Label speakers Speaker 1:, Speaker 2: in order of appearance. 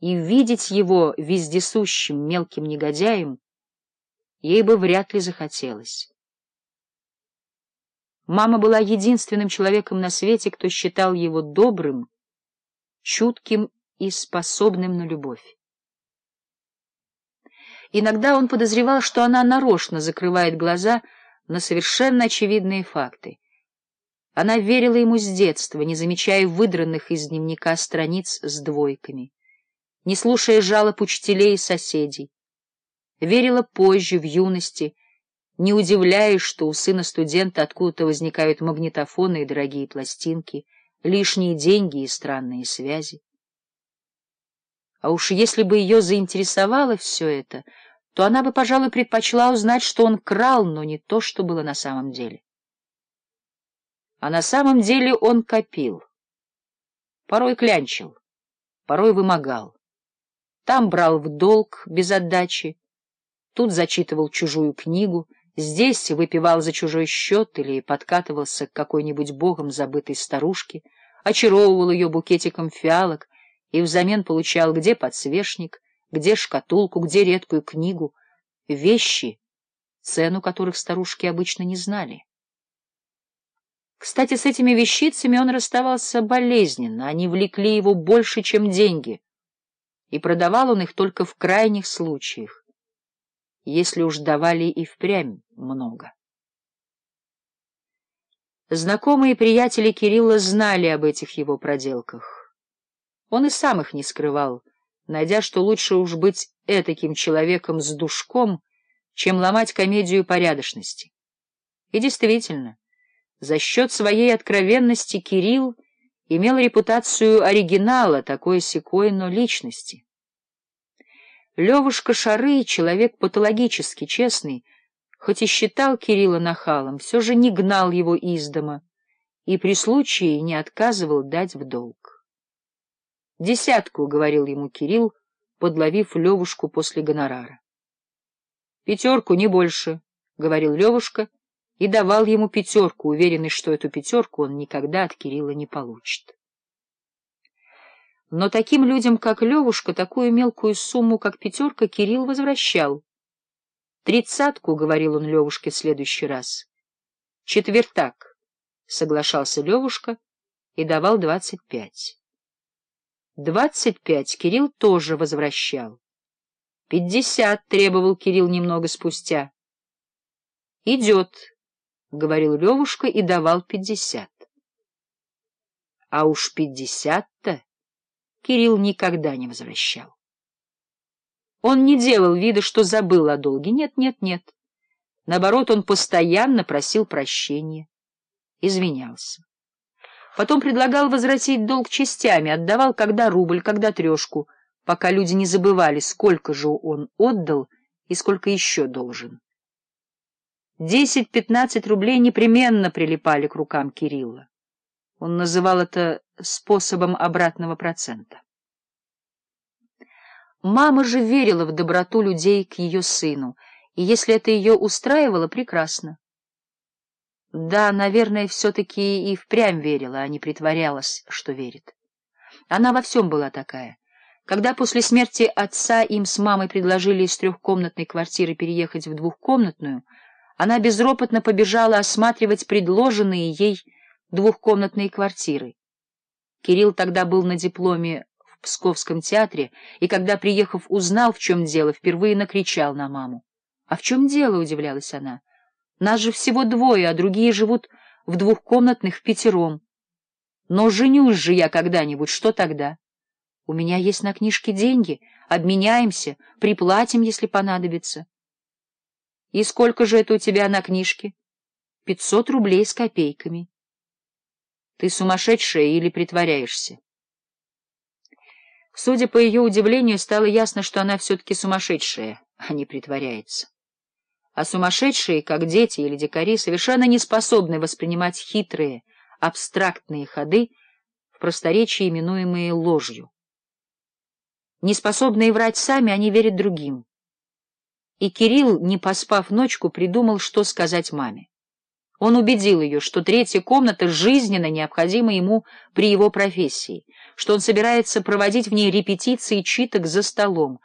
Speaker 1: и видеть его вездесущим мелким негодяем ей бы вряд ли захотелось. Мама была единственным человеком на свете, кто считал его добрым, чутким и способным на любовь. Иногда он подозревал, что она нарочно закрывает глаза на совершенно очевидные факты. Она верила ему с детства, не замечая выдранных из дневника страниц с двойками не слушая жалоб учителей и соседей. Верила позже, в юности, не удивляясь, что у сына студента откуда-то возникают магнитофоны и дорогие пластинки, лишние деньги и странные связи. А уж если бы ее заинтересовало все это, то она бы, пожалуй, предпочла узнать, что он крал, но не то, что было на самом деле. А на самом деле он копил. Порой клянчил, порой вымогал там брал в долг без отдачи, тут зачитывал чужую книгу, здесь выпивал за чужой счет или подкатывался к какой-нибудь богом забытой старушке, очаровывал ее букетиком фиалок и взамен получал где подсвечник, где шкатулку, где редкую книгу, вещи, цену которых старушки обычно не знали. Кстати, с этими вещицами он расставался болезненно, они влекли его больше, чем деньги — и продавал он их только в крайних случаях, если уж давали и впрямь много. Знакомые приятели Кирилла знали об этих его проделках. Он и сам их не скрывал, найдя, что лучше уж быть этаким человеком с душком, чем ломать комедию порядочности. И действительно, за счет своей откровенности Кирилл имел репутацию оригинала, такой-сякой, но личности. Левушка Шары, человек патологически честный, хоть и считал Кирилла нахалом, все же не гнал его из дома и при случае не отказывал дать в долг. «Десятку», — говорил ему Кирилл, подловив Левушку после гонорара. «Пятерку, не больше», — говорил Левушка, — и давал ему пятерку, уверенный, что эту пятерку он никогда от Кирилла не получит. Но таким людям, как Левушка, такую мелкую сумму, как пятерка, Кирилл возвращал. «Тридцатку», — говорил он Левушке в следующий раз. «Четвертак», — соглашался Левушка и давал двадцать пять. Двадцать пять Кирилл тоже возвращал. Пятьдесят требовал Кирилл немного спустя. «Идет», — говорил Левушка и давал пятьдесят. А уж пятьдесят-то Кирилл никогда не возвращал. Он не делал вида, что забыл о долге. Нет, нет, нет. Наоборот, он постоянно просил прощения, извинялся. Потом предлагал возвратить долг частями, отдавал когда рубль, когда трешку, пока люди не забывали, сколько же он отдал и сколько еще должен. 10-15 рублей непременно прилипали к рукам Кирилла. Он называл это способом обратного процента. Мама же верила в доброту людей к ее сыну, и если это ее устраивало, прекрасно. Да, наверное, все-таки и впрямь верила, а не притворялась, что верит. Она во всем была такая. Когда после смерти отца им с мамой предложили из трехкомнатной квартиры переехать в двухкомнатную — она безропотно побежала осматривать предложенные ей двухкомнатные квартиры. Кирилл тогда был на дипломе в Псковском театре, и когда, приехав, узнал, в чем дело, впервые накричал на маму. — А в чем дело? — удивлялась она. — Нас же всего двое, а другие живут в двухкомнатных в пятером. Но женюсь же я когда-нибудь, что тогда? У меня есть на книжке деньги, обменяемся, приплатим, если понадобится. И сколько же это у тебя на книжке? Пятьсот рублей с копейками. Ты сумасшедшая или притворяешься? Судя по ее удивлению, стало ясно, что она все-таки сумасшедшая, а не притворяется. А сумасшедшие, как дети или дикари, совершенно не способны воспринимать хитрые, абстрактные ходы, в просторечии именуемые ложью. Неспособные врать сами, они верят другим и Кирилл, не поспав ночку, придумал, что сказать маме. Он убедил ее, что третья комната жизненно необходима ему при его профессии, что он собирается проводить в ней репетиции читок за столом,